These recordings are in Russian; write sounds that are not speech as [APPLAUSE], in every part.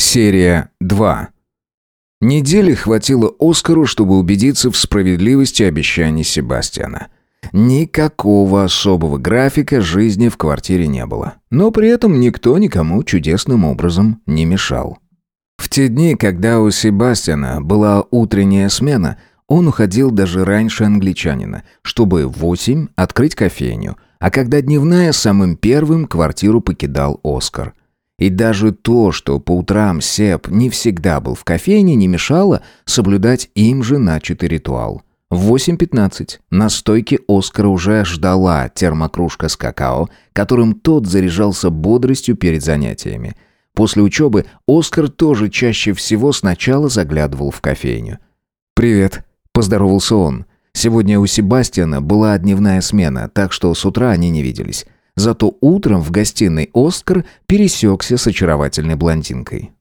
Серия 2. Недели хватило Оскару, чтобы убедиться в справедливости обещаний Себастьяна. Никакого особого графика жизни в квартире не было. Но при этом никто никому чудесным образом не мешал. В те дни, когда у Себастьяна была утренняя смена, он уходил даже раньше англичанина, чтобы в восемь открыть кофейню, а когда дневная, самым первым квартиру покидал Оскар. И даже то, что по утрам Сеп не всегда был в кофейне, не мешало соблюдать им же начатый ритуал. В 8.15 на стойке Оскара уже ждала термокружка с какао, которым тот заряжался бодростью перед занятиями. После учебы Оскар тоже чаще всего сначала заглядывал в кофейню. «Привет», — поздоровался он. Сегодня у Себастьяна была дневная смена, так что с утра они не виделись. Зато утром в гостиной Оскар пересекся с очаровательной блондинкой.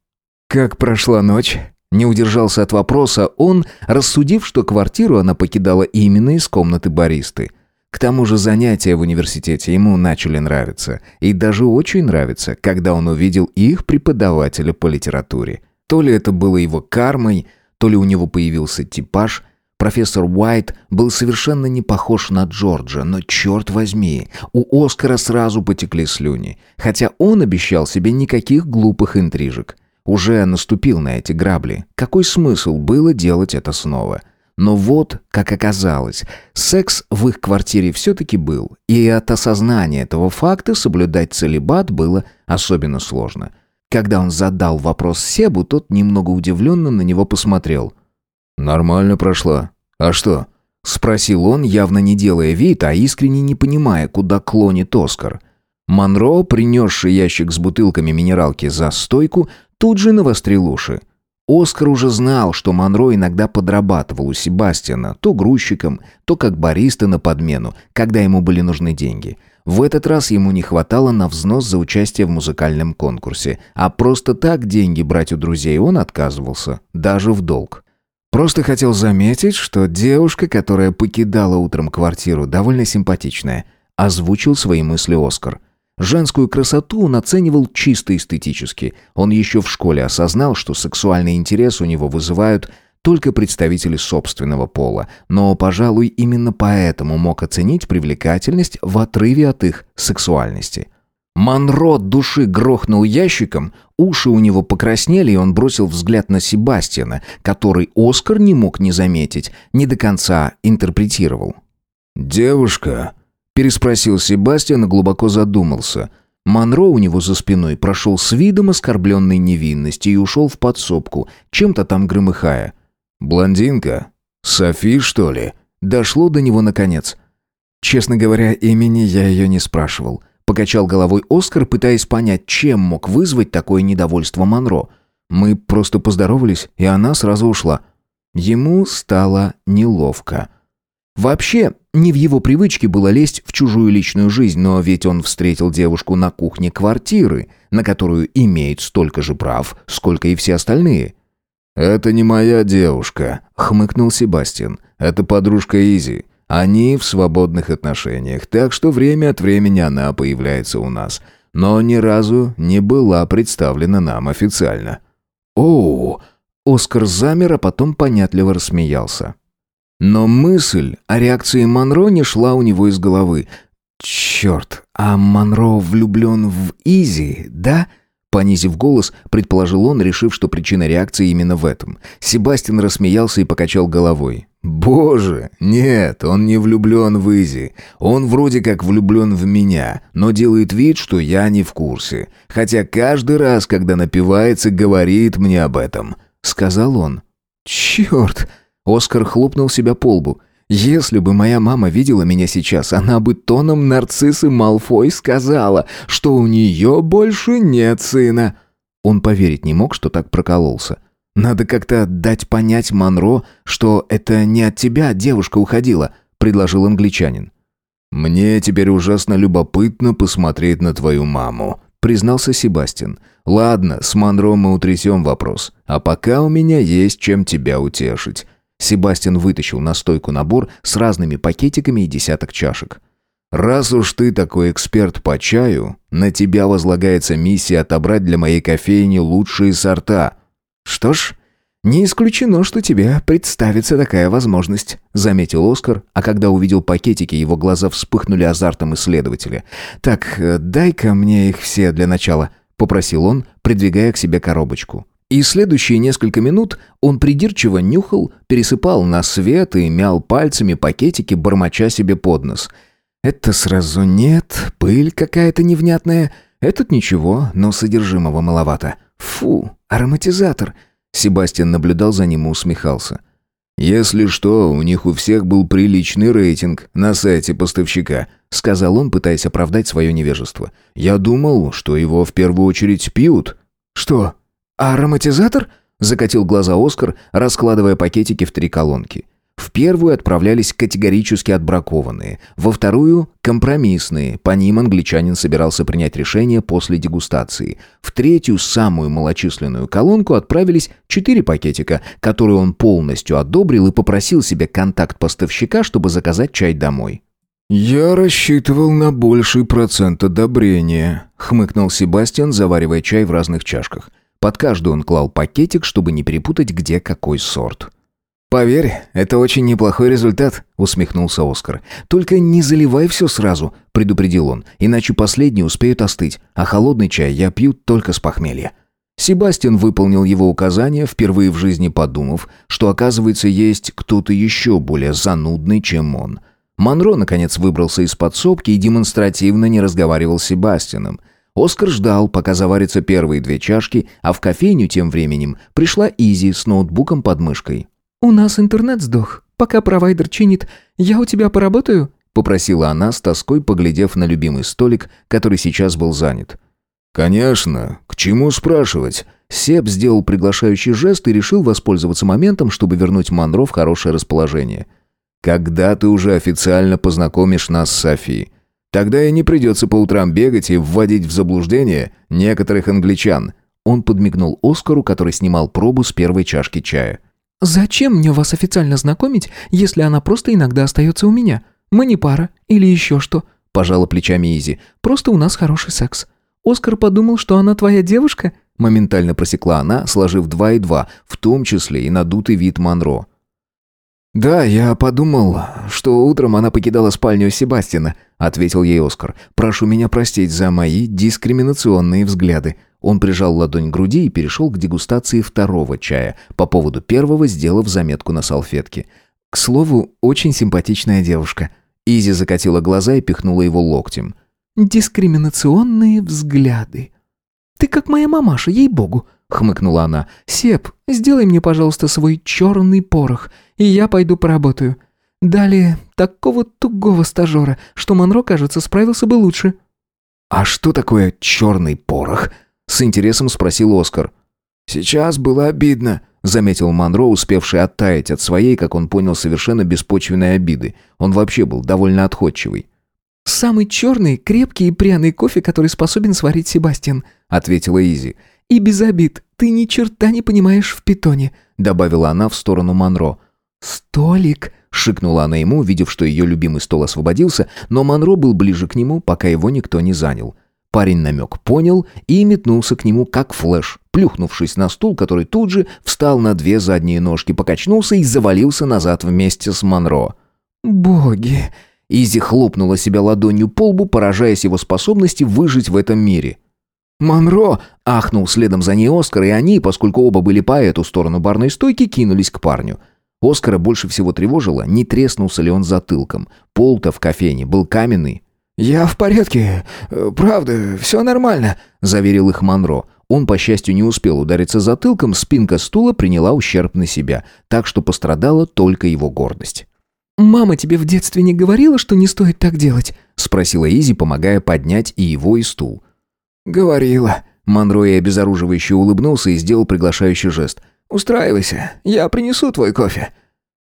«Как прошла ночь?» Не удержался от вопроса он, рассудив, что квартиру она покидала именно из комнаты баристы. К тому же занятия в университете ему начали нравиться. И даже очень нравиться, когда он увидел их преподавателя по литературе. То ли это было его кармой, то ли у него появился типаж, Профессор Уайт был совершенно не похож на Джорджа, но черт возьми, у Оскара сразу потекли слюни, хотя он обещал себе никаких глупых интрижек. Уже наступил на эти грабли. Какой смысл было делать это снова? Но вот, как оказалось, секс в их квартире все-таки был, и от осознания этого факта соблюдать целебат было особенно сложно. Когда он задал вопрос Себу, тот немного удивленно на него посмотрел – «Нормально прошла. А что?» — спросил он, явно не делая вид, а искренне не понимая, куда клонит Оскар. Монро, принесший ящик с бутылками минералки за стойку, тут же навострил уши. Оскар уже знал, что Монро иногда подрабатывал у Себастьяна то грузчиком, то как бариста на подмену, когда ему были нужны деньги. В этот раз ему не хватало на взнос за участие в музыкальном конкурсе, а просто так деньги брать у друзей он отказывался, даже в долг. Просто хотел заметить, что девушка, которая покидала утром квартиру, довольно симпатичная, озвучил свои мысли Оскар. Женскую красоту он оценивал чисто эстетически. Он еще в школе осознал, что сексуальный интерес у него вызывают только представители собственного пола, но, пожалуй, именно поэтому мог оценить привлекательность в отрыве от их сексуальности – Монро души грохнул ящиком, уши у него покраснели, и он бросил взгляд на Себастьяна, который Оскар не мог не заметить, не до конца интерпретировал. «Девушка?» – переспросил Себастьян и глубоко задумался. Монро у него за спиной прошел с видом оскорбленной невинности и ушел в подсобку, чем-то там громыхая. «Блондинка? Софи, что ли?» Дошло до него наконец. Честно говоря, имени я ее не спрашивал. Покачал головой Оскар, пытаясь понять, чем мог вызвать такое недовольство Монро. Мы просто поздоровались, и она сразу ушла. Ему стало неловко. Вообще, не в его привычке было лезть в чужую личную жизнь, но ведь он встретил девушку на кухне квартиры, на которую имеет столько же прав, сколько и все остальные. «Это не моя девушка», — хмыкнул Себастьян. «Это подружка Изи. Они в свободных отношениях, так что время от времени она появляется у нас, но ни разу не была представлена нам официально. Оу! Оскар замер, а потом понятливо рассмеялся. Но мысль о реакции Монро не шла у него из головы. «Черт, а Монро влюблен в Изи, да?» Понизив голос, предположил он, решив, что причина реакции именно в этом. Себастьян рассмеялся и покачал головой. «Боже, нет, он не влюблен в Изи. Он вроде как влюблен в меня, но делает вид, что я не в курсе. Хотя каждый раз, когда напивается, говорит мне об этом», — сказал он. «Черт!» — Оскар хлопнул себя по лбу. «Если бы моя мама видела меня сейчас, она бы тоном нарциссы Малфой сказала, что у нее больше нет сына». Он поверить не мог, что так прокололся. «Надо как-то дать понять Монро, что это не от тебя девушка уходила», — предложил англичанин. «Мне теперь ужасно любопытно посмотреть на твою маму», — признался Себастьян. «Ладно, с Монро мы утрясем вопрос. А пока у меня есть чем тебя утешить». Себастьян вытащил на стойку набор с разными пакетиками и десяток чашек. Раз уж ты такой эксперт по чаю, на тебя возлагается миссия отобрать для моей кофейни лучшие сорта. Что ж, не исключено, что тебе представится такая возможность, заметил Оскар, а когда увидел пакетики, его глаза вспыхнули азартом исследователя. Так, э, дай-ка мне их все для начала, попросил он, придвигая к себе коробочку. И следующие несколько минут он придирчиво нюхал, пересыпал на свет и мял пальцами пакетики, бормоча себе под нос – это сразу нет, пыль какая-то невнятная. Этот ничего, но содержимого маловато. Фу, ароматизатор. Себастьян наблюдал за ним и усмехался. «Если что, у них у всех был приличный рейтинг на сайте поставщика», сказал он, пытаясь оправдать свое невежество. «Я думал, что его в первую очередь пьют». «Что, ароматизатор?» закатил глаза Оскар, раскладывая пакетики в три колонки. В первую отправлялись категорически отбракованные, во вторую – компромиссные, по ним англичанин собирался принять решение после дегустации. В третью, самую малочисленную колонку отправились четыре пакетика, которые он полностью одобрил и попросил себе контакт поставщика, чтобы заказать чай домой. «Я рассчитывал на больший процент одобрения», — хмыкнул Себастьян, заваривая чай в разных чашках. Под каждую он клал пакетик, чтобы не перепутать, где какой сорт. «Поверь, это очень неплохой результат», — усмехнулся Оскар. «Только не заливай все сразу», — предупредил он, «иначе последние успеют остыть, а холодный чай я пью только с похмелья». Себастьян выполнил его указания, впервые в жизни подумав, что, оказывается, есть кто-то еще более занудный, чем он. Монро, наконец, выбрался из подсобки и демонстративно не разговаривал с Себастьяном. Оскар ждал, пока заварятся первые две чашки, а в кофейню тем временем пришла Изи с ноутбуком под мышкой. «У нас интернет сдох. Пока провайдер чинит, я у тебя поработаю?» Попросила она с тоской, поглядев на любимый столик, который сейчас был занят. «Конечно. К чему спрашивать?» Себ сделал приглашающий жест и решил воспользоваться моментом, чтобы вернуть Монро в хорошее расположение. «Когда ты уже официально познакомишь нас с Софией? Тогда и не придется по утрам бегать и вводить в заблуждение некоторых англичан». Он подмигнул Оскару, который снимал пробу с первой чашки чая. «Зачем мне вас официально знакомить, если она просто иногда остается у меня? Мы не пара или еще что?» – пожала плечами Изи. «Просто у нас хороший секс. Оскар подумал, что она твоя девушка?» Моментально просекла она, сложив два и два, в том числе и надутый вид Монро. «Да, я подумал, что утром она покидала спальню Себастина», — ответил ей Оскар. «Прошу меня простить за мои дискриминационные взгляды». Он прижал ладонь к груди и перешел к дегустации второго чая, по поводу первого сделав заметку на салфетке. «К слову, очень симпатичная девушка». Изи закатила глаза и пихнула его локтем. «Дискриминационные взгляды. Ты как моя мамаша, ей-богу», — хмыкнула она. «Сеп, сделай мне, пожалуйста, свой черный порох, и я пойду поработаю. Далее такого тугого стажера, что Монро, кажется, справился бы лучше». «А что такое черный порох?» С интересом спросил Оскар. «Сейчас было обидно», — заметил Монро, успевший оттаять от своей, как он понял, совершенно беспочвенной обиды. Он вообще был довольно отходчивый. «Самый черный, крепкий и пряный кофе, который способен сварить Себастьян», — ответила Изи. «И без обид, ты ни черта не понимаешь в питоне», — добавила она в сторону Монро. «Столик», — шикнула она ему, увидев, что ее любимый стол освободился, но Монро был ближе к нему, пока его никто не занял. Парень намек понял и метнулся к нему как флэш, плюхнувшись на стул, который тут же встал на две задние ножки, покачнулся и завалился назад вместе с Монро. «Боги!» Изи хлопнула себя ладонью по лбу, поражаясь его способности выжить в этом мире. «Монро!» — ахнул следом за ней Оскар, и они, поскольку оба были по эту сторону барной стойки, кинулись к парню. Оскара больше всего тревожило, не треснулся ли он затылком. Пол-то в кофейне был каменный, «Я в порядке. Э, правда, все нормально», — заверил их Монро. Он, по счастью, не успел удариться затылком, спинка стула приняла ущерб на себя, так что пострадала только его гордость. «Мама тебе в детстве не говорила, что не стоит так делать?» — спросила Изи, помогая поднять и его, и стул. «Говорила». Монро и обезоруживающе улыбнулся и сделал приглашающий жест. «Устраивайся, я принесу твой кофе».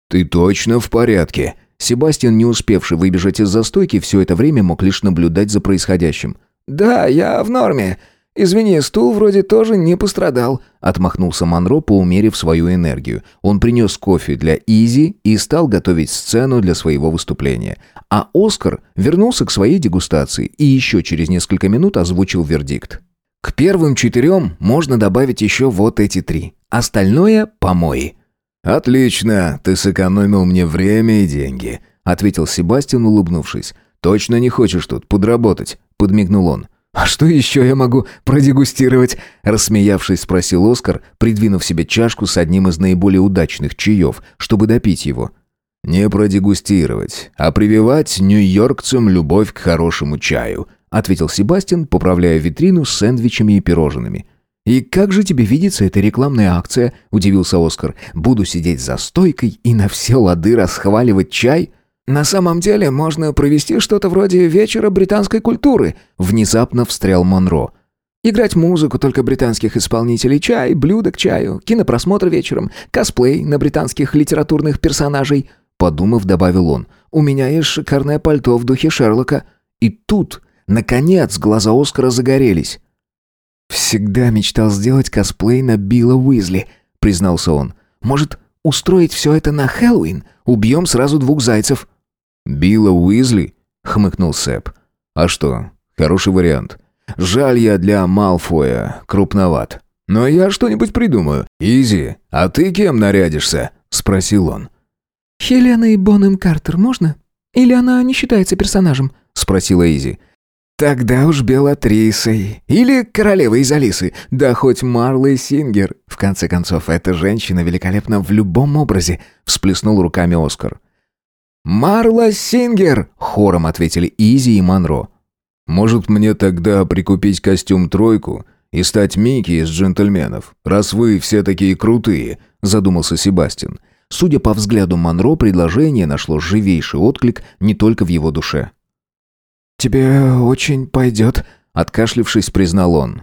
«Ты точно в порядке?» Себастьян, не успевший выбежать из застойки, все это время мог лишь наблюдать за происходящим. «Да, я в норме. Извини, стул вроде тоже не пострадал», — отмахнулся Монро, поумерив свою энергию. Он принес кофе для Изи и стал готовить сцену для своего выступления. А Оскар вернулся к своей дегустации и еще через несколько минут озвучил вердикт. «К первым четырем можно добавить еще вот эти три. Остальное — помои». «Отлично, ты сэкономил мне время и деньги», — ответил Себастьян, улыбнувшись. «Точно не хочешь тут подработать?» — подмигнул он. «А что еще я могу продегустировать?» Рассмеявшись, спросил Оскар, придвинув себе чашку с одним из наиболее удачных чаев, чтобы допить его. «Не продегустировать, а прививать нью-йоркцам любовь к хорошему чаю», ответил Себастьян, поправляя витрину с сэндвичами и пирожными. «И как же тебе видится эта рекламная акция?» – удивился Оскар. «Буду сидеть за стойкой и на все лады расхваливать чай?» «На самом деле можно провести что-то вроде вечера британской культуры», — внезапно встрял Монро. «Играть музыку только британских исполнителей, чай, блюдо к чаю, кинопросмотр вечером, косплей на британских литературных персонажей», — подумав, добавил он. «У меня есть шикарное пальто в духе Шерлока». И тут, наконец, глаза Оскара загорелись. «Всегда мечтал сделать косплей на Билла Уизли», — признался он. «Может, устроить все это на Хэллоуин? Убьем сразу двух зайцев». «Билла Уизли?» — хмыкнул Сэп. «А что, хороший вариант. Жаль я для Малфоя, крупноват. Но я что-нибудь придумаю. Изи, а ты кем нарядишься?» — спросил он. «Хеленой Бонем Картер можно? Или она не считается персонажем?» — спросила Изи. «Тогда уж Белатрисой. Или королевой из Алисы. Да хоть Марлой Сингер. В конце концов, эта женщина великолепна в любом образе», — всплеснул руками Оскар. «Марла Сингер!» — хором ответили Изи и Монро. «Может, мне тогда прикупить костюм-тройку и стать Микки из джентльменов, раз вы все такие крутые?» — задумался Себастьян. Судя по взгляду Монро, предложение нашло живейший отклик не только в его душе. «Тебе очень пойдет», — откашлившись, признал он.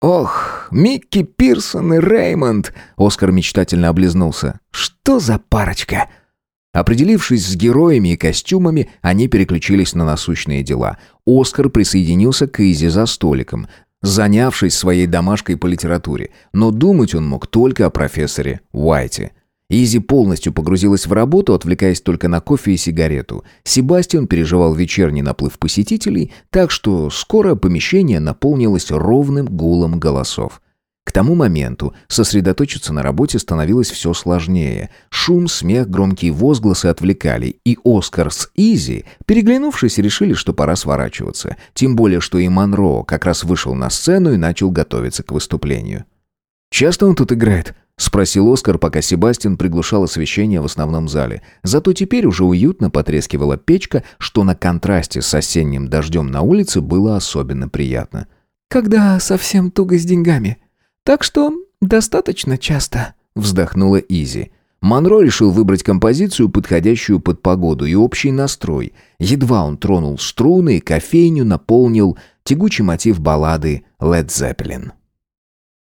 «Ох, Микки Пирсон и Реймонд!» Оскар мечтательно облизнулся. «Что за парочка?» Определившись с героями и костюмами, они переключились на насущные дела. Оскар присоединился к Изи за столиком, занявшись своей домашкой по литературе, но думать он мог только о профессоре Уайте. Изи полностью погрузилась в работу, отвлекаясь только на кофе и сигарету. Себастьян переживал вечерний наплыв посетителей, так что скоро помещение наполнилось ровным гулом голосов. К тому моменту сосредоточиться на работе становилось все сложнее. Шум, смех, громкие возгласы отвлекали, и Оскар с Изи, переглянувшись, решили, что пора сворачиваться. Тем более, что и Монро как раз вышел на сцену и начал готовиться к выступлению. «Часто он тут играет?» — спросил Оскар, пока Себастьян приглушал освещение в основном зале. Зато теперь уже уютно потрескивала печка, что на контрасте с осенним дождем на улице было особенно приятно. «Когда совсем туго с деньгами», так что достаточно часто», — вздохнула Изи. Монро решил выбрать композицию, подходящую под погоду и общий настрой. Едва он тронул струны кофейню наполнил тягучий мотив баллады «Led Zeppelin».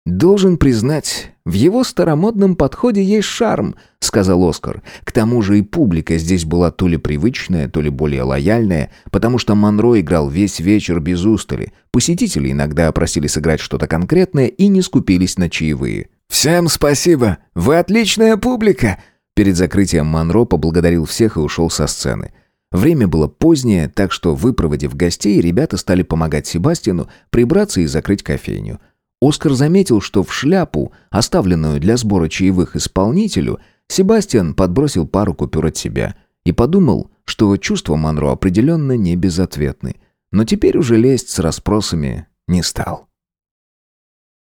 «Должен признать, в его старомодном подходе есть шарм», — сказал Оскар. К тому же и публика здесь была то ли привычная, то ли более лояльная, потому что Монро играл весь вечер без устали. Посетители иногда просили сыграть что-то конкретное и не скупились на чаевые. «Всем спасибо! Вы отличная публика!» Перед закрытием Монро поблагодарил всех и ушел со сцены. Время было позднее, так что, выпроводив гостей, ребята стали помогать Себастину прибраться и закрыть кофейню. Оскар заметил, что в шляпу, оставленную для сбора чаевых исполнителю, Себастьян подбросил пару купюр от себя и подумал, что чувства Монро определенно не безответны, но теперь уже лезть с расспросами не стал.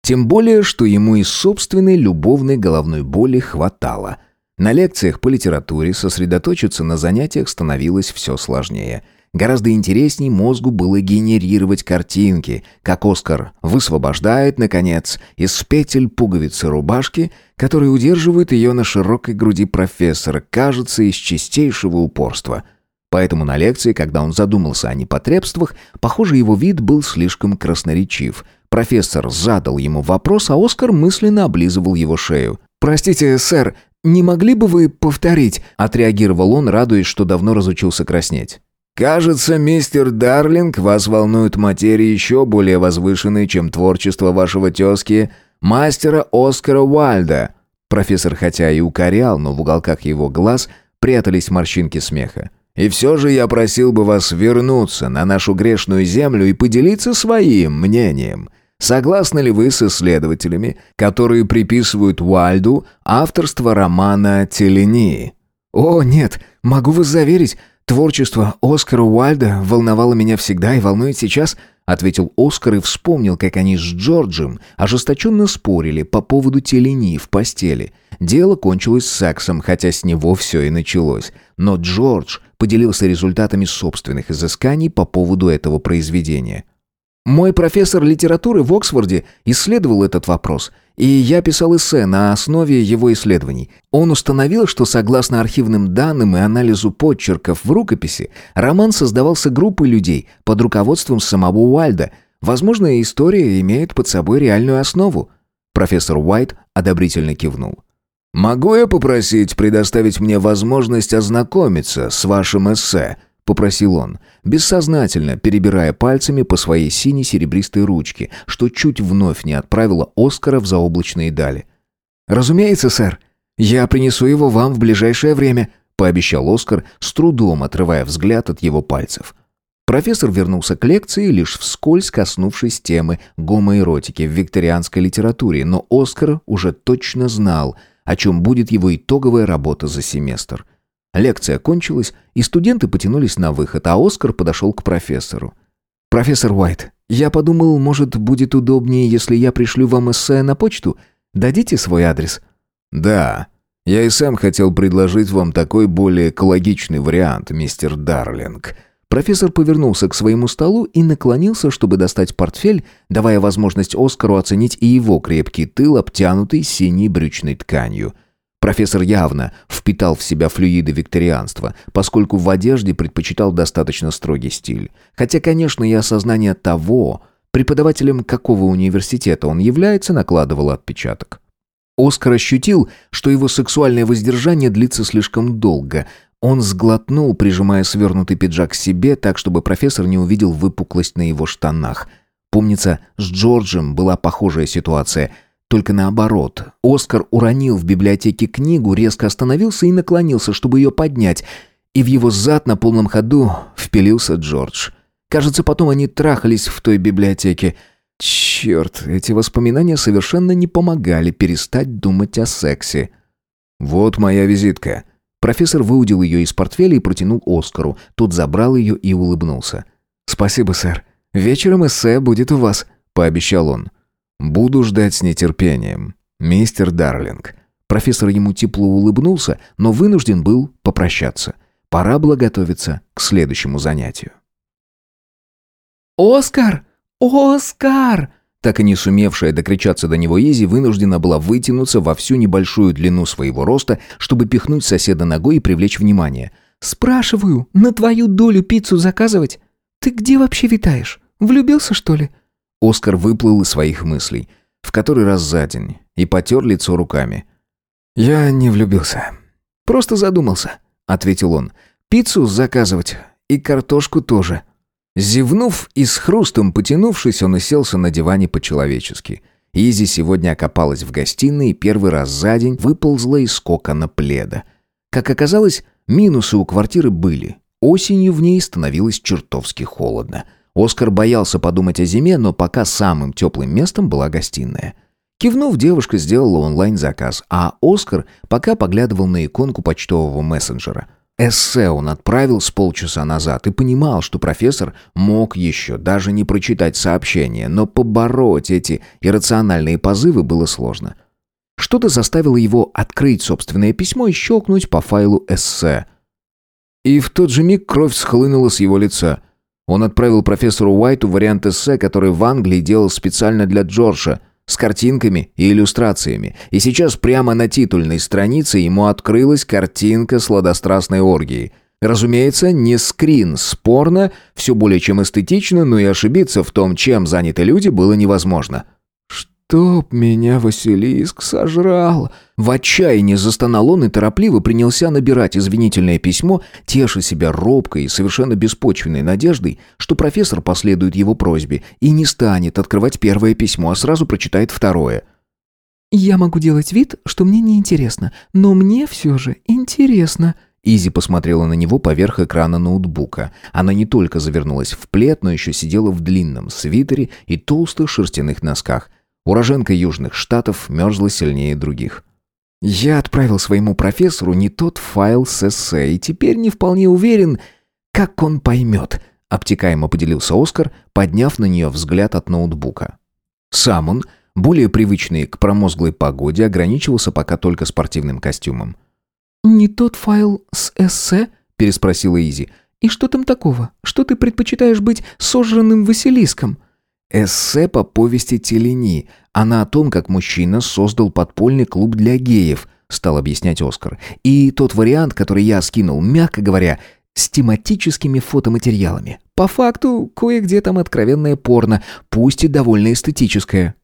Тем более, что ему и собственной любовной головной боли хватало. На лекциях по литературе сосредоточиться на занятиях становилось все сложнее – Гораздо интересней мозгу было генерировать картинки, как Оскар высвобождает, наконец, из петель пуговицы рубашки, которые удерживают ее на широкой груди профессора, кажется, из чистейшего упорства. Поэтому на лекции, когда он задумался о непотребствах, похоже, его вид был слишком красноречив. Профессор задал ему вопрос, а Оскар мысленно облизывал его шею. «Простите, сэр, не могли бы вы повторить?» – отреагировал он, радуясь, что давно разучился краснеть. Кажется, мистер Дарлинг, вас волнует материя еще более возвышенная, чем творчество вашего тезки, мастера Оскара Уальда». Профессор хотя и укорял, но в уголках его глаз прятались морщинки смеха. «И все же я просил бы вас вернуться на нашу грешную землю и поделиться своим мнением». Согласны ли вы с исследователями, которые приписывают Уальду авторство романа «Телени»? О, нет, могу вас заверить, творчество Оскара Уальда волновало меня всегда и волнует сейчас, ответил Оскар и вспомнил, как они с Джорджем ожесточенно спорили по поводу Телени в постели. Дело кончилось сексом, хотя с него все и началось. Но Джордж поделился результатами собственных изысканий по поводу этого произведения. Мой профессор литературы в Оксфорде исследовал этот вопрос, и я писал эссе на основе его исследований. Он установил, что согласно архивным данным и анализу подчерков в рукописи, роман создавался группой людей под руководством самого Уальда. Возможно, история имеет под собой реальную основу. Профессор Уайт одобрительно кивнул. «Могу я попросить предоставить мне возможность ознакомиться с вашим эссе?» Попросил он, бессознательно перебирая пальцами по своей сине-серебристой ручке, что чуть вновь не отправило Оскара в заоблачные дали. «Разумеется, сэр. Я принесу его вам в ближайшее время», пообещал Оскар, с трудом отрывая взгляд от его пальцев. Профессор вернулся к лекции, лишь вскользь коснувшись темы гомоэротики в викторианской литературе, но Оскар уже точно знал, о чем будет его итоговая работа за семестр – Лекция кончилась, и студенты потянулись на выход, а Оскар подошел к профессору. «Профессор Уайт, я подумал, может, будет удобнее, если я пришлю вам эссе на почту? Дадите свой адрес?» «Да. Я и сам хотел предложить вам такой более экологичный вариант, мистер Дарлинг». Профессор повернулся к своему столу и наклонился, чтобы достать портфель, давая возможность Оскару оценить и его крепкий тыл, обтянутый синей брючной тканью – Профессор явно впитал в себя флюиды викторианства, поскольку в одежде предпочитал достаточно строгий стиль. Хотя, конечно, и осознание того, преподавателем какого университета он является, накладывало отпечаток. Оскар ощутил, что его сексуальное воздержание длится слишком долго. Он сглотнул, прижимая свернутый пиджак к себе, так, чтобы профессор не увидел выпуклость на его штанах. Помнится, с Джорджем была похожая ситуация – только наоборот. Оскар уронил в библиотеке книгу, резко остановился и наклонился, чтобы ее поднять. И в его зад на полном ходу впилился Джордж. Кажется, потом они трахались в той библиотеке. Черт, эти воспоминания совершенно не помогали перестать думать о сексе. «Вот моя визитка». Профессор выудил ее из портфеля и протянул Оскару. Тот забрал ее и улыбнулся. «Спасибо, сэр. Вечером эссе будет у вас», — пообещал он. «Буду ждать с нетерпением, мистер Дарлинг». Профессор ему тепло улыбнулся, но вынужден был попрощаться. Пора было готовиться к следующему занятию. «Оскар! Оскар!» Так и не сумевшая докричаться до него Изи вынуждена была вытянуться во всю небольшую длину своего роста, чтобы пихнуть соседа ногой и привлечь внимание. «Спрашиваю, на твою долю пиццу заказывать? Ты где вообще витаешь? Влюбился, что ли?» Оскар выплыл из своих мыслей, в который раз за день, и потер лицо руками. «Я не влюбился. Просто задумался», — ответил он. «Пиццу заказывать и картошку тоже». Зевнув и с хрустом потянувшись, он уселся на диване по-человечески. Изи сегодня окопалась в гостиной и первый раз за день выползла из кокона пледа. Как оказалось, минусы у квартиры были. Осенью в ней становилось чертовски холодно. Оскар боялся подумать о зиме, но пока самым теплым местом была гостиная. Кивнув, девушка сделала онлайн-заказ, а Оскар пока поглядывал на иконку почтового мессенджера. Эссе он отправил с полчаса назад и понимал, что профессор мог еще даже не прочитать сообщение, но побороть эти иррациональные позывы было сложно. Что-то заставило его открыть собственное письмо и щелкнуть по файлу эссе. И в тот же миг кровь схлынула с его лица. Он отправил профессору Уайту вариант эссе, который в Англии делал специально для Джорджа, с картинками и иллюстрациями. И сейчас прямо на титульной странице ему открылась картинка сладострастной оргии. Разумеется, не скрин спорно, все более чем эстетично, но и ошибиться в том, чем заняты люди, было невозможно. Чтоб меня Василиск сожрал!» В отчаянии застонал он и торопливо принялся набирать извинительное письмо, теша себя робкой и совершенно беспочвенной надеждой, что профессор последует его просьбе и не станет открывать первое письмо, а сразу прочитает второе. «Я могу делать вид, что мне не интересно, но мне все же интересно», Изи посмотрела на него поверх экрана ноутбука. Она не только завернулась в плед, но еще сидела в длинном свитере и толстых шерстяных носках. Уроженка Южных Штатов мерзла сильнее других. «Я отправил своему профессору не тот файл с эссе, и теперь не вполне уверен, как он поймет», — обтекаемо поделился Оскар, подняв на нее взгляд от ноутбука. Сам он, более привычный к промозглой погоде, ограничивался пока только спортивным костюмом. «Не тот файл с эссе?» – переспросила Изи. «И что там такого? Что ты предпочитаешь быть сожранным Василиском?» «Эссе по повести Телени. Она о том, как мужчина создал подпольный клуб для геев», – стал объяснять Оскар. «И тот вариант, который я скинул, мягко говоря, с тематическими фотоматериалами. По факту, кое-где там откровенное порно, пусть и довольно эстетическое».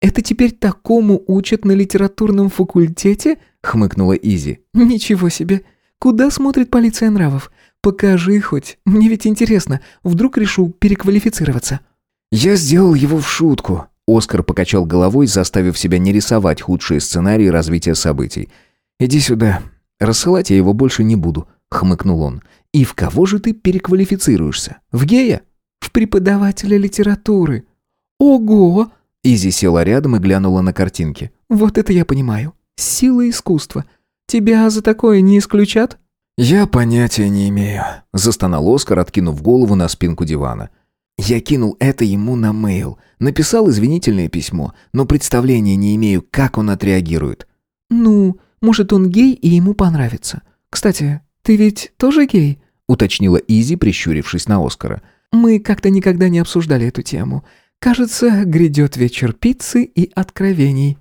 «Это теперь такому учат на литературном факультете?» — хмыкнула Изи. «Ничего себе! Куда смотрит полиция нравов? Покажи хоть. Мне ведь интересно. Вдруг решу переквалифицироваться». «Я сделал его в шутку». Оскар покачал головой, заставив себя не рисовать худшие сценарии развития событий. «Иди сюда. Рассылать я его больше не буду», — хмыкнул он. «И в кого же ты переквалифицируешься? В гея?» «В преподавателя литературы». «Ого!» Изи села рядом и глянула на картинки. «Вот это я понимаю. Сила искусства. Тебя за такое не исключат?» «Я понятия не имею», — застонал Оскар, откинув голову на спинку дивана. «Я кинул это ему на мейл. Написал извинительное письмо, но представления не имею, как он отреагирует». «Ну, может, он гей и ему понравится. Кстати, ты ведь тоже гей?» — уточнила Изи, прищурившись на Оскара. «Мы как-то никогда не обсуждали эту тему. Кажется, грядет вечер пиццы и откровений.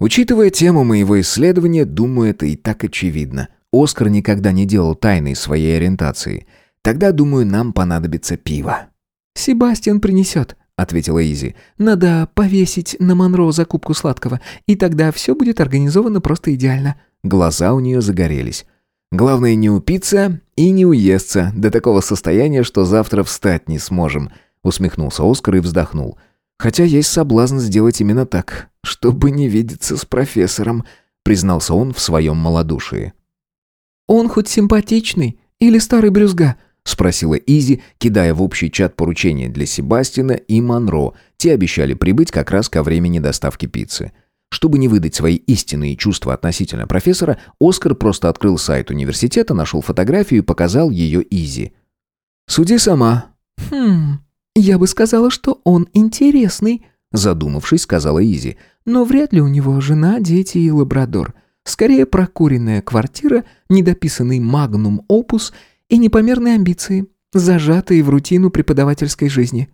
Учитывая тему моего исследования, думаю, это и так очевидно. Оскар никогда не делал тайной своей ориентации. Тогда, думаю, нам понадобится пиво. «Себастьян принесет», — ответила Изи. «Надо повесить на Монро закупку сладкого, и тогда все будет организовано просто идеально». Глаза у нее загорелись. «Главное не упиться и не уесться до такого состояния, что завтра встать не сможем», Усмехнулся Оскар и вздохнул. Хотя есть соблазн сделать именно так, чтобы не видеться с профессором, признался он в своем малодушии. Он хоть симпатичный или старый брюзга? Спросила Изи, кидая в общий чат поручения для Себастина и Монро. Те обещали прибыть как раз ко времени доставки пиццы. Чтобы не выдать свои истинные чувства относительно профессора, Оскар просто открыл сайт университета, нашел фотографию и показал ее Изи. «Суди сама». «Хм...» «Я бы сказала, что он интересный», — задумавшись, сказала Изи. «Но вряд ли у него жена, дети и лабрадор. Скорее прокуренная квартира, недописанный магнум-опус и непомерные амбиции, зажатые в рутину преподавательской жизни».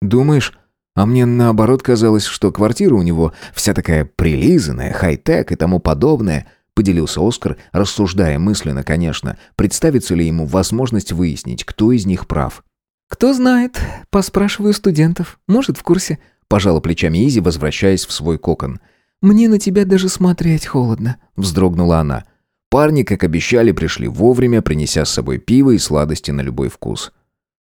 «Думаешь?» А мне наоборот казалось, что квартира у него вся такая прилизанная, хай-тек и тому подобное, поделился Оскар, рассуждая мысленно, конечно, представится ли ему возможность выяснить, кто из них прав. «Кто знает, поспрашиваю студентов, может, в курсе», — пожала плечами Изи, возвращаясь в свой кокон. «Мне на тебя даже смотреть холодно», — вздрогнула она. Парни, как обещали, пришли вовремя, принеся с собой пиво и сладости на любой вкус.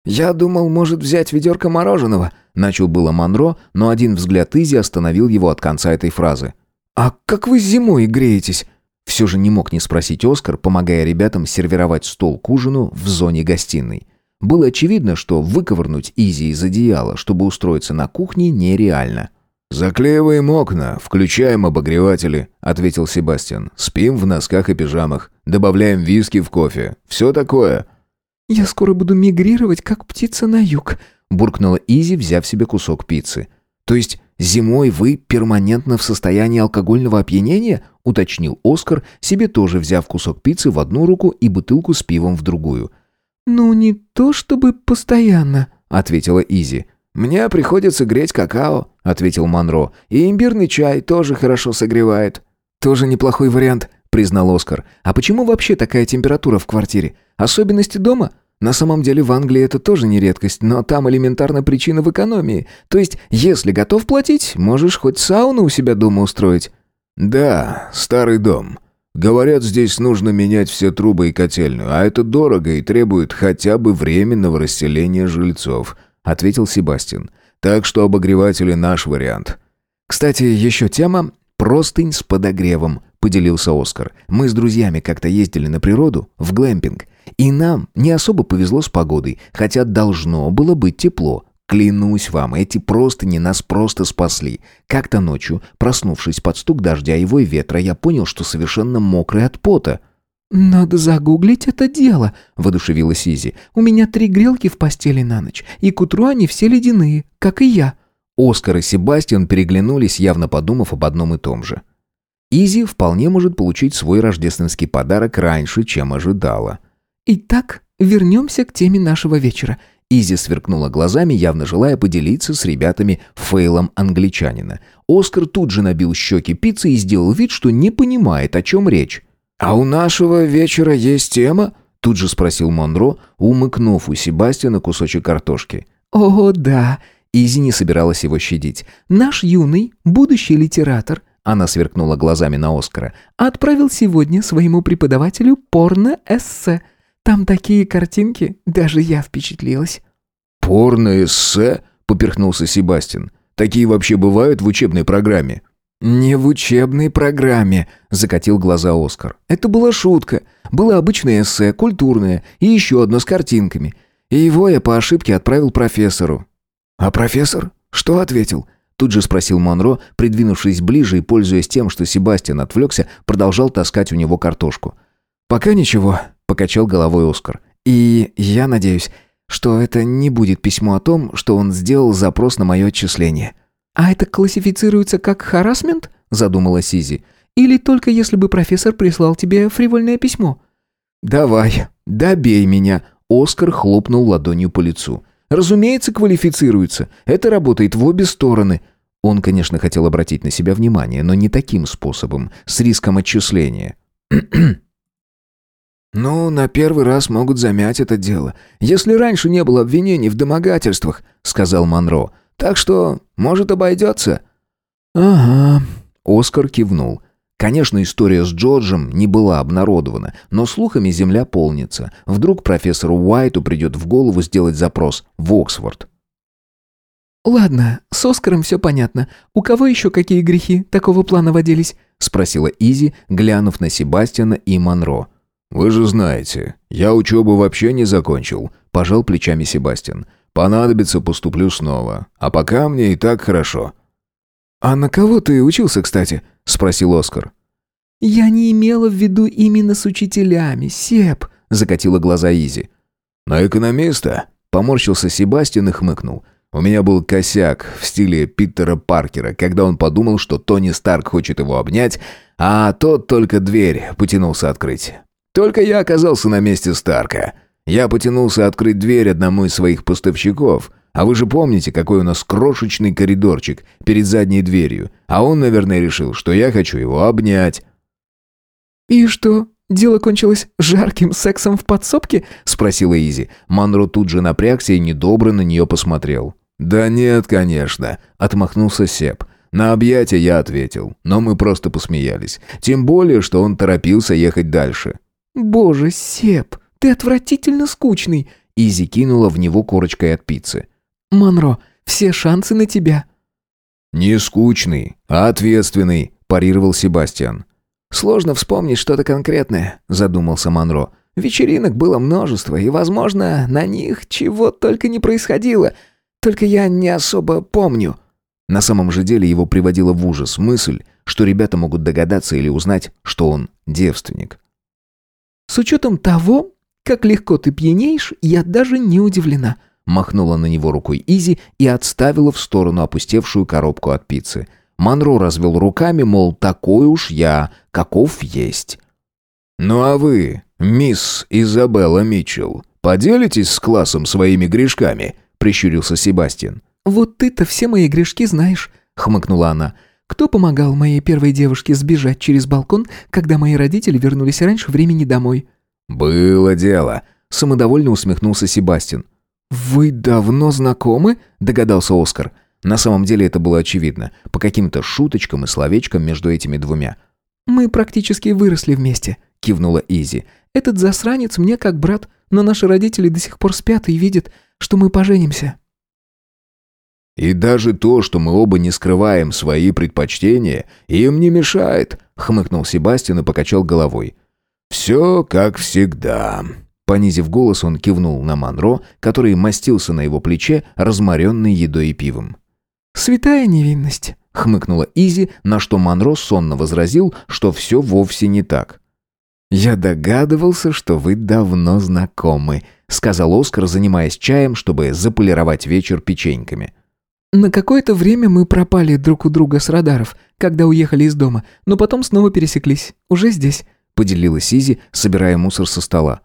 «Я думал, может взять ведерко мороженого», — начал было Монро, но один взгляд Изи остановил его от конца этой фразы. «А как вы зимой греетесь?» Все же не мог не спросить Оскар, помогая ребятам сервировать стол к ужину в зоне гостиной. Было очевидно, что выковырнуть Изи из одеяла, чтобы устроиться на кухне, нереально. «Заклеиваем окна, включаем обогреватели», — ответил Себастьян. «Спим в носках и пижамах, добавляем виски в кофе. Все такое». «Я скоро буду мигрировать, как птица на юг», — буркнула Изи, взяв себе кусок пиццы. «То есть зимой вы перманентно в состоянии алкогольного опьянения?» — уточнил Оскар, себе тоже взяв кусок пиццы в одну руку и бутылку с пивом в другую — «Ну, не то чтобы постоянно», — ответила Изи. «Мне приходится греть какао», — ответил Монро. «И имбирный чай тоже хорошо согревает». «Тоже неплохой вариант», — признал Оскар. «А почему вообще такая температура в квартире? Особенности дома? На самом деле в Англии это тоже не редкость, но там элементарно причина в экономии. То есть, если готов платить, можешь хоть сауну у себя дома устроить». «Да, старый дом. Говорят, здесь нужно менять все трубы и котельную, а это дорого и требует хотя бы временного расселения жильцов», — ответил Себастьян. «Так что обогреватели наш вариант». «Кстати, еще тема «Простынь с подогревом», — поделился Оскар. «Мы с друзьями как-то ездили на природу, в глэмпинг. И нам не особо повезло с погодой, хотя должно было быть тепло. Клянусь вам, эти простыни нас просто спасли. Как-то ночью, проснувшись под стук дождя и вой ветра, я понял, что совершенно мокрый от пота. «Надо загуглить это дело», — воодушевилась Изи. «У меня три грелки в постели на ночь, и к утру они все ледяные, как и я». Оскар и Себастьян переглянулись, явно подумав об одном и том же. Изи вполне может получить свой рождественский подарок раньше, чем ожидала. «Итак, вернемся к теме нашего вечера». Изи сверкнула глазами, явно желая поделиться с ребятами фейлом англичанина. Оскар тут же набил щеки пиццей и сделал вид, что не понимает, о чем речь. «А у нашего вечера есть тема?» Тут же спросил Монро, умыкнув у Себастьяна кусочек картошки. «О, да!» Изи не собиралась его щадить. «Наш юный, будущий литератор...» Она сверкнула глазами на Оскара. «Отправил сегодня своему преподавателю порно-эссе. Там такие картинки, даже я впечатлилась». «Порно-эссе?» — поперхнулся Себастьян. «Такие вообще бывают в учебной программе?» «Не в учебной программе», — закатил глаза Оскар. «Это была шутка. Было обычное эссе, культурное, и еще одно с картинками. И его я по ошибке отправил профессору». «А профессор? Что ответил?» Тут же спросил Монро, придвинувшись ближе и, пользуясь тем, что Себастьян отвлекся, продолжал таскать у него картошку. «Пока ничего», — покачал головой Оскар. «И я надеюсь, что это не будет письмо о том, что он сделал запрос на мое отчисление». «А это классифицируется как харасмент?» – задумалась Сизи. «Или только если бы профессор прислал тебе фривольное письмо?» «Давай, добей меня!» – Оскар хлопнул ладонью по лицу. «Разумеется, квалифицируется. Это работает в обе стороны». Он, конечно, хотел обратить на себя внимание, но не таким способом, с риском отчисления. [CLEARS THROAT] «Ну, на первый раз могут замять это дело, если раньше не было обвинений в домогательствах», — сказал Монро. Так что, может, обойдется?» «Ага», — Оскар кивнул. Конечно, история с Джорджем не была обнародована, но слухами земля полнится. Вдруг профессору Уайту придет в голову сделать запрос в Оксфорд. «Ладно, с Оскаром все понятно. У кого еще какие грехи такого плана водились?» — спросила Изи, глянув на Себастьяна и Монро. «Вы же знаете, я учебу вообще не закончил», — пожал плечами Себастьян. Понадобится, поступлю снова. А пока мне и так хорошо». «А на кого ты учился, кстати?» — спросил Оскар. «Я не имела в виду именно с учителями, Сеп», — закатила глаза Изи. «На экономиста?» — поморщился Себастьян и хмыкнул. «У меня был косяк в стиле Питера Паркера, когда он подумал, что Тони Старк хочет его обнять, а тот только дверь потянулся открыть. Только я оказался на месте Старка. Я потянулся открыть дверь одному из своих поставщиков, а вы же помните, какой у нас крошечный коридорчик перед задней дверью, а он, наверное, решил, что я хочу его обнять». «И что, дело кончилось жарким сексом в подсобке?» — спросила Изи. Манро тут же напрягся и недобро на нее посмотрел. «Да нет, конечно», — отмахнулся Сеп. На объятие я ответил, но мы просто посмеялись. Тем более, что он торопился ехать дальше. «Боже, Сеп, ты отвратительно скучный!» Изи кинула в него корочкой от пиццы. «Монро, все шансы на тебя!» «Не скучный, а ответственный», – парировал Себастьян. «Сложно вспомнить что-то конкретное», – задумался Монро. «Вечеринок было множество, и, возможно, на них чего только не происходило. Только я не особо помню». На самом же деле его приводила в ужас мысль, что ребята могут догадаться или узнать, что он девственник. «С учетом того, как легко ты пьянеешь, я даже не удивлена». Махнула на него рукой Изи и отставила в сторону опустевшую коробку от пиццы. Монро развел руками, мол, такой уж я, каков есть. «Ну а вы, мисс Изабелла Митчелл, поделитесь с классом своими грешками?» — прищурился Себастьян. «Вот ты-то все мои грешки знаешь», — хмыкнула она. «Кто помогал моей первой девушке сбежать через балкон, когда мои родители вернулись раньше времени домой?» «Было дело», — самодовольно усмехнулся Себастьян. «Вы давно знакомы?» – догадался Оскар. На самом деле это было очевидно, по каким-то шуточкам и словечкам между этими двумя. «Мы практически выросли вместе», – кивнула Изи. «Этот засранец мне как брат, но наши родители до сих пор спят и видят, что мы поженимся». «И даже то, что мы оба не скрываем свои предпочтения, им не мешает», — хмыкнул Себастьян и покачал головой. «Все как всегда». Понизив голос, он кивнул на Монро, который мастился на его плече, разморенный едой и пивом. «Святая невинность», — хмыкнула Изи, на что Монро сонно возразил, что все вовсе не так. «Я догадывался, что вы давно знакомы», — сказал Оскар, занимаясь чаем, чтобы заполировать вечер печеньками. «На какое-то время мы пропали друг у друга с радаров, когда уехали из дома, но потом снова пересеклись. Уже здесь», — поделилась Изи, собирая мусор со стола.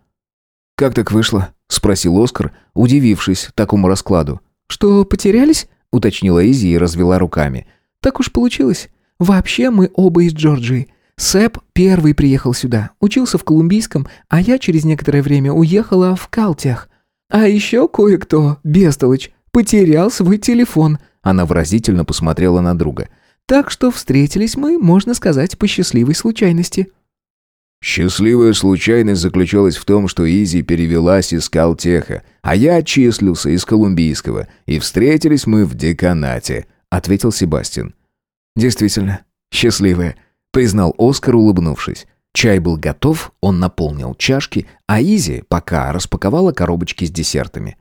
«Как так вышло?» — спросил Оскар, удивившись такому раскладу. «Что, потерялись?» — уточнила Изи и развела руками. «Так уж получилось. Вообще мы оба из Джорджии. Сэп первый приехал сюда, учился в Колумбийском, а я через некоторое время уехала в Калтях. А еще кое-кто, бестолочь, потерял свой телефон». Она выразительно посмотрела на друга. «Так что встретились мы, можно сказать, по счастливой случайности». Счастливая случайность заключалась в том, что Изи перевелась из Калтеха, а я отчислился из Колумбийского, и встретились мы в деканате», — ответил Себастьян. «Действительно, счастливая», — признал Оскар, улыбнувшись. Чай был готов, он наполнил чашки, а Изи пока распаковала коробочки с десертами.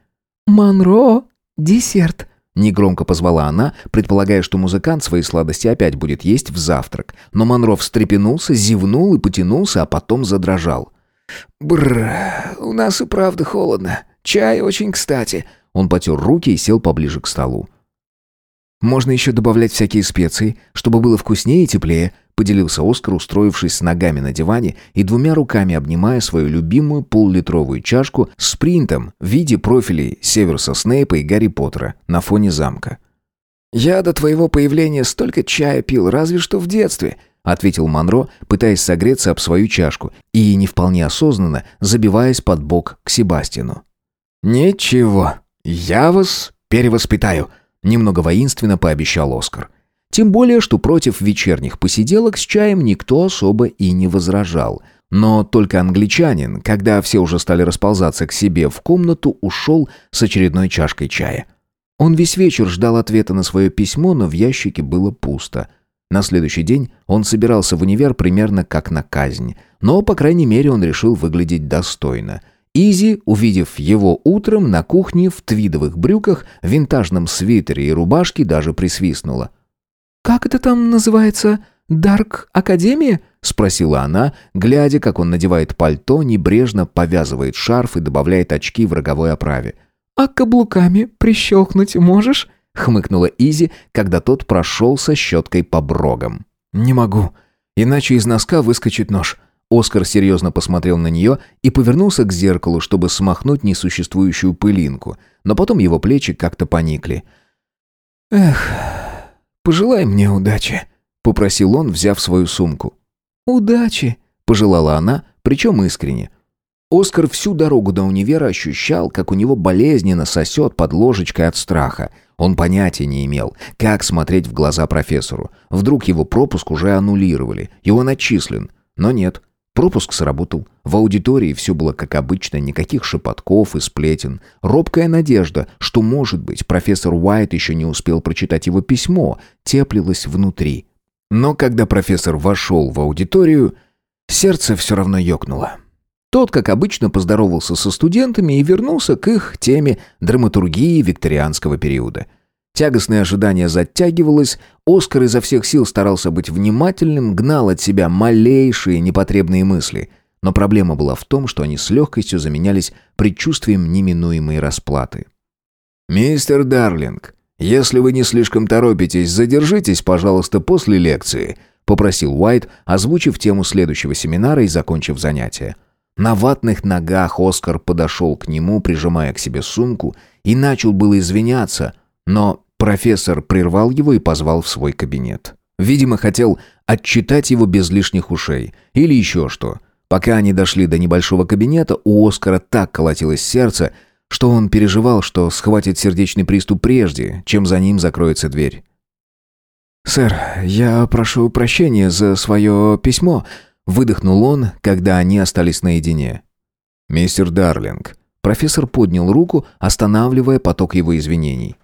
«Монро, десерт», Негромко позвала она, предполагая, что музыкант свои сладости опять будет есть в завтрак. Но Монро встрепенулся, зевнул и потянулся, а потом задрожал. «Бррр, у нас и правда холодно. Чай очень кстати». Он потер руки и сел поближе к столу. «Можно еще добавлять всякие специи, чтобы было вкуснее и теплее», поделился Оскар, устроившись с ногами на диване и двумя руками обнимая свою любимую поллитровую чашку с принтом в виде профилей Северса Снейпа и Гарри Поттера на фоне замка. «Я до твоего появления столько чая пил, разве что в детстве», ответил Монро, пытаясь согреться об свою чашку и не вполне осознанно забиваясь под бок к Себастину. «Ничего, я вас перевоспитаю», немного воинственно пообещал Оскар. Тем более, что против вечерних посиделок с чаем никто особо и не возражал. Но только англичанин, когда все уже стали расползаться к себе в комнату, ушел с очередной чашкой чая. Он весь вечер ждал ответа на свое письмо, но в ящике было пусто. На следующий день он собирался в универ примерно как на казнь, но, по крайней мере, он решил выглядеть достойно. Изи, увидев его утром на кухне в твидовых брюках, винтажном свитере и рубашке, даже присвистнула. «Как это там называется? Дарк Академия?» — спросила она, глядя, как он надевает пальто, небрежно повязывает шарф и добавляет очки в роговой оправе. «А каблуками прищелкнуть можешь?» — хмыкнула Изи, когда тот прошелся щеткой по брогам. «Не могу, иначе из носка выскочит нож». Оскар серьезно посмотрел на нее и повернулся к зеркалу, чтобы смахнуть несуществующую пылинку, но потом его плечи как-то поникли. «Эх...» «Пожелай мне удачи», — попросил он, взяв свою сумку. «Удачи», — пожелала она, причем искренне. Оскар всю дорогу до универа ощущал, как у него болезненно сосет под ложечкой от страха. Он понятия не имел, как смотреть в глаза профессору. Вдруг его пропуск уже аннулировали, и он отчислен. Но нет, Пропуск сработал. В аудитории все было как обычно, никаких шепотков и сплетен. Робкая надежда, что, может быть, профессор Уайт еще не успел прочитать его письмо, теплилась внутри. Но когда профессор вошел в аудиторию, сердце все равно ёкнуло. Тот, как обычно, поздоровался со студентами и вернулся к их теме драматургии викторианского периода – Тягостное ожидание затягивалось, Оскар изо всех сил старался быть внимательным, гнал от себя малейшие непотребные мысли. Но проблема была в том, что они с легкостью заменялись предчувствием неминуемой расплаты. «Мистер Дарлинг, если вы не слишком торопитесь, задержитесь, пожалуйста, после лекции», попросил Уайт, озвучив тему следующего семинара и закончив занятие. На ватных ногах Оскар подошел к нему, прижимая к себе сумку, и начал было извиняться, но Профессор прервал его и позвал в свой кабинет. Видимо, хотел отчитать его без лишних ушей. Или еще что. Пока они дошли до небольшого кабинета, у Оскара так колотилось сердце, что он переживал, что схватит сердечный приступ прежде, чем за ним закроется дверь. «Сэр, я прошу прощения за свое письмо», — выдохнул он, когда они остались наедине. «Мистер Дарлинг». Профессор поднял руку, останавливая поток его извинений.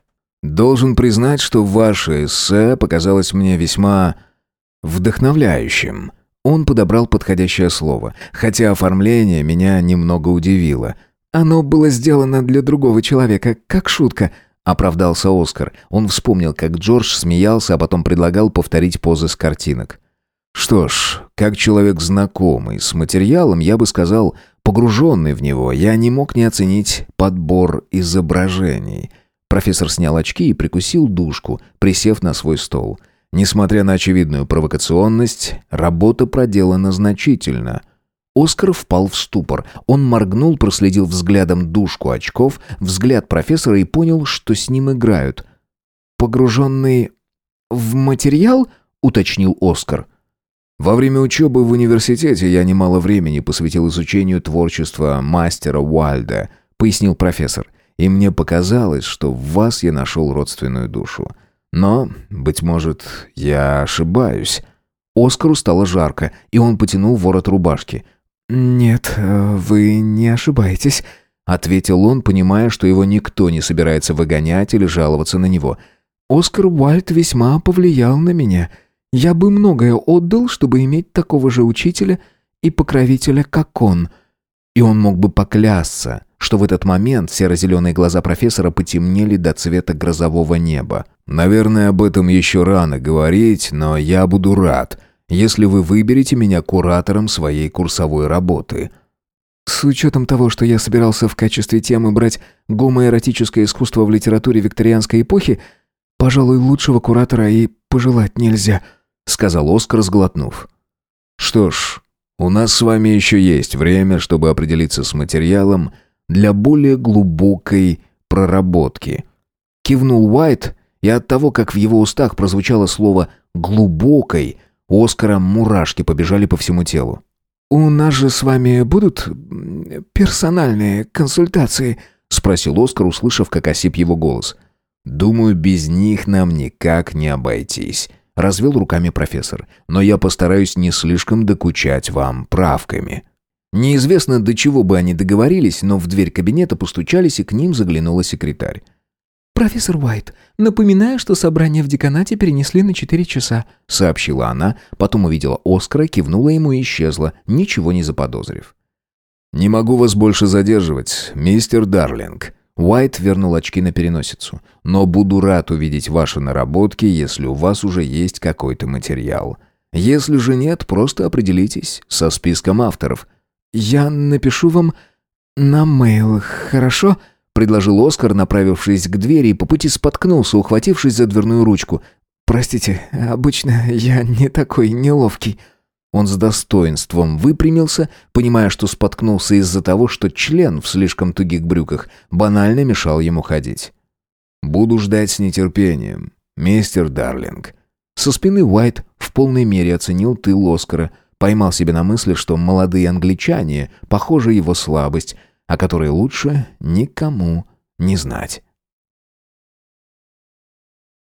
«Должен признать, что ваше эссе показалось мне весьма вдохновляющим». Он подобрал подходящее слово, хотя оформление меня немного удивило. «Оно было сделано для другого человека, как шутка», — оправдался Оскар. Он вспомнил, как Джордж смеялся, а потом предлагал повторить позы с картинок. «Что ж, как человек знакомый с материалом, я бы сказал, погруженный в него, я не мог не оценить подбор изображений». Профессор снял очки и прикусил дужку, присев на свой стол — Несмотря на очевидную провокационность, работа проделана значительно. Оскар впал в ступор. Он моргнул, проследил взглядом дужку очков, взгляд профессора и понял, что с ним играют. «Погруженный в материал?» — уточнил Оскар. Во время учебы в университете я немало времени посвятил изучению творчества мастера Уальда, пояснил профессор. И мне показалось, что в вас я нашел родственную душу. Но, быть может, я ошибаюсь. Оскару стало жарко, и он потянул ворот рубашки. «Нет, э, вы не ошибаетесь», — ответил он, понимая, что его никто не собирается выгонять или жаловаться на него. «Оскар Уальд весьма повлиял на меня. Я бы многое отдал, чтобы иметь такого же учителя и покровителя, как он». И он мог бы поклясться, что в этот момент серо-зеленые глаза профессора потемнели до цвета грозового неба. «Наверное, об этом еще рано говорить, но я буду рад, если вы выберете меня куратором своей курсовой работы». С учетом того, что я собирался в качестве темы брать гомоэротическое искусство в литературе викторианской эпохи, пожалуй, лучшего куратора и пожелать нельзя», — сказал Оскар, сглотнув. «Что ж, у нас с вами еще есть время, чтобы определиться с материалом для более глубокой проработки». Кивнул Уайт, и от того, как в его устах прозвучало слово «глубокой», у Оскара мурашки побежали по всему телу. «У нас же с вами будут персональные консультации?» — спросил Оскар, услышав, как осип его голос. «Думаю, без них нам никак не обойтись», — развел руками профессор. «Но я постараюсь не слишком докучать вам правками». Неизвестно, до чего бы они договорились, но в дверь кабинета постучались, и к ним заглянула секретарь. «Профессор Уайт, напоминаю, что собрание в деканате перенесли на четыре часа», сообщила она, потом увидела Оскара, кивнула ему и исчезла, ничего не заподозрив. «Не могу вас больше задерживать, мистер Дарлинг». Уайт вернул очки на переносицу. «Но буду рад увидеть ваши наработки, если у вас уже есть какой-то материал. Если же нет, просто определитесь со списком авторов». «Я напишу вам на мейл, хорошо?» Предложил Оскар, направившись к двери и по пути споткнулся, ухватившись за дверную ручку. «Простите, обычно я не такой неловкий». Он с достоинством выпрямился, понимая, что споткнулся из-за того, что член в слишком тугих брюках банально мешал ему ходить. «Буду ждать с нетерпением, мистер Дарлинг». Со спины Уайт в полной мере оценил тыл Оскара, поймал себя на мысли, что молодые англичане, похоже, его слабость – о которой лучше никому не знать.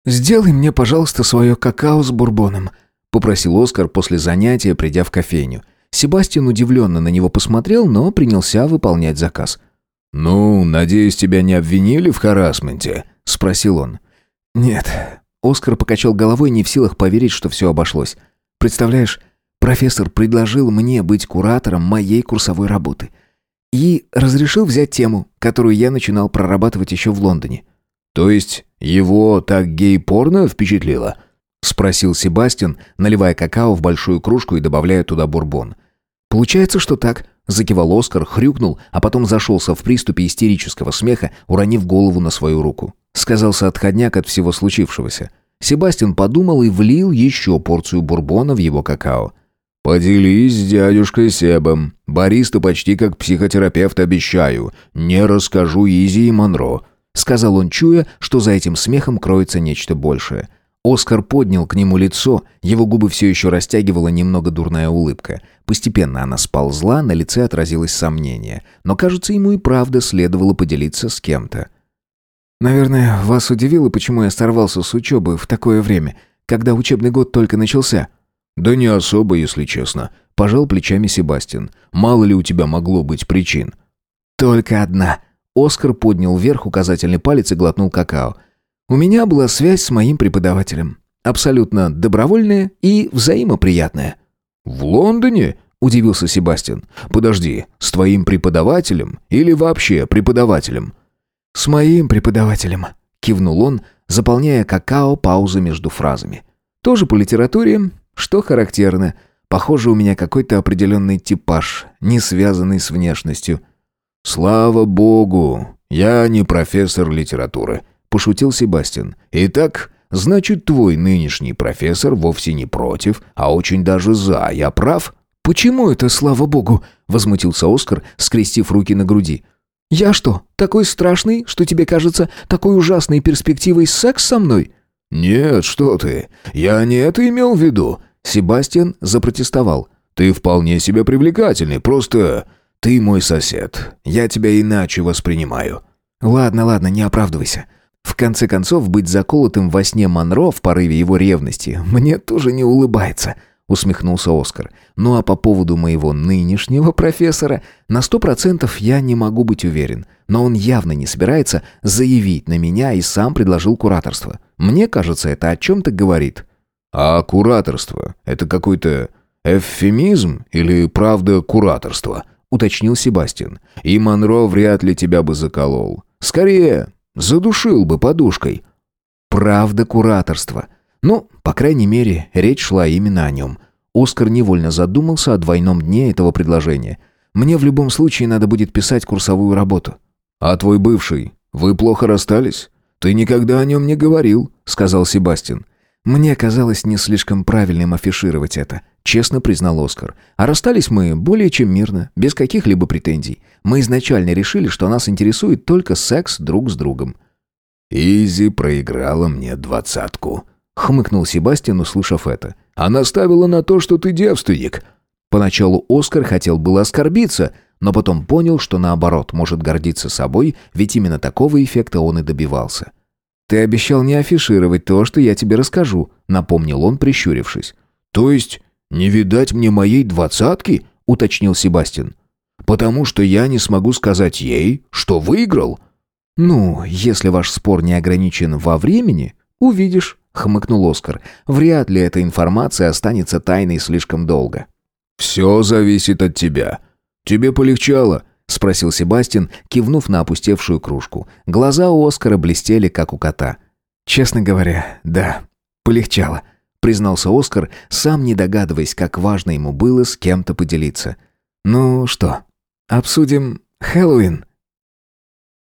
«Сделай мне, пожалуйста, свое какао с бурбоном», — попросил Оскар после занятия, придя в кофейню. Себастьян удивленно на него посмотрел, но принялся выполнять заказ. «Ну, надеюсь, тебя не обвинили в харасменте?» — спросил он. «Нет». Оскар покачал головой, не в силах поверить, что все обошлось. «Представляешь, профессор предложил мне быть куратором моей курсовой работы и разрешил взять тему, которую я начинал прорабатывать еще в Лондоне. «То есть его так гей-порно впечатлило?» — спросил Себастьян, наливая какао в большую кружку и добавляя туда бурбон. «Получается, что так», — закивал Оскар, хрюкнул, а потом зашелся в приступе истерического смеха, уронив голову на свою руку. Сказался отходняк от всего случившегося. Себастьян подумал и влил еще порцию бурбона в его какао. «Поделись с дядюшкой Себом. Бариста почти как психотерапевт обещаю. Не расскажу Изи и Монро», — сказал он, чуя, что за этим смехом кроется нечто большее. Оскар поднял к нему лицо, его губы все еще растягивала немного дурная улыбка. Постепенно она сползла, на лице отразилось сомнение. Но, кажется, ему и правда следовало поделиться с кем-то. «Наверное, вас удивило, почему я сорвался с учебы в такое время, когда учебный год только начался?» «Да не особо, если честно», — пожал плечами Себастьян. «Мало ли у тебя могло быть причин». «Только одна». Оскар поднял вверх указательный палец и глотнул какао. У меня была связь с моим преподавателем. Абсолютно добровольная и взаимоприятная. «В Лондоне?» – удивился Себастьян. «Подожди, с твоим преподавателем или вообще преподавателем?» «С моим преподавателем», – кивнул он, заполняя какао паузы между фразами. «Тоже по литературе, что характерно. Похоже, у меня какой-то определенный типаж, не связанный с внешностью». «Слава богу, я не профессор литературы», — пошутил Себастьян. «Итак, значит, твой нынешний профессор вовсе не против, а очень даже за. Я прав?» «Почему это, слава богу?» — возмутился Оскар, скрестив руки на груди. «Я что, такой страшный, что тебе кажется такой ужасной перспективой секс со мной?» «Нет, что ты. Я не это имел в виду». Себастьян запротестовал. «Ты вполне себе привлекательный, просто ты мой сосед. Я тебя иначе воспринимаю». «Ладно, ладно, не оправдывайся. В конце концов, быть заколотым во сне Монро в порыве его ревности мне тоже не улыбается, усмехнулся Оскар. Ну а по поводу моего нынешнего профессора, на сто процентов я не могу быть уверен, но он явно не собирается заявить на меня и сам предложил кураторство. Мне кажется, это о чем-то говорит. А кураторство — это какой-то эвфемизм или правда кураторство? уточнил Себастьян. И Монро вряд ли тебя бы заколол. Скорее, Задушил бы подушкой. Правда кураторство. Ну, по крайней мере, речь шла именно о нем. Оскар невольно задумался о двойном дне этого предложения. Мне в любом случае надо будет писать курсовую работу. «А твой бывший? Вы плохо расстались? Ты никогда о нем не говорил», — сказал Себастьян. Мне казалось не слишком правильным афишировать это честно признал Оскар. А расстались мы более чем мирно, без каких-либо претензий. Мы изначально решили, что нас интересует только секс друг с другом. «Изи проиграла мне двадцатку», — хмыкнул Себастьян, услышав это. «Она ставила на то, что ты девственник». Поначалу Оскар хотел было оскорбиться, но потом понял, что наоборот, может гордиться собой, ведь именно такого эффекта он и добивался. «Ты обещал не афишировать то, что я тебе расскажу», — напомнил он, прищурившись. «То есть «Не видать мне моей двадцатки?» — уточнил Себастьян. «Потому что я не смогу сказать ей, что выиграл». «Ну, если ваш спор не ограничен во времени, увидишь», — хмыкнул Оскар. «Вряд ли эта информация останется тайной слишком долго». «Все зависит от тебя. Тебе полегчало?» — спросил Себастьян, кивнув на опустевшую кружку. Глаза у Оскара блестели, как у кота. «Честно говоря, да, полегчало» признался Оскар, сам не догадываясь, как важно ему было с кем-то поделиться. «Ну что, обсудим Хэллоуин?»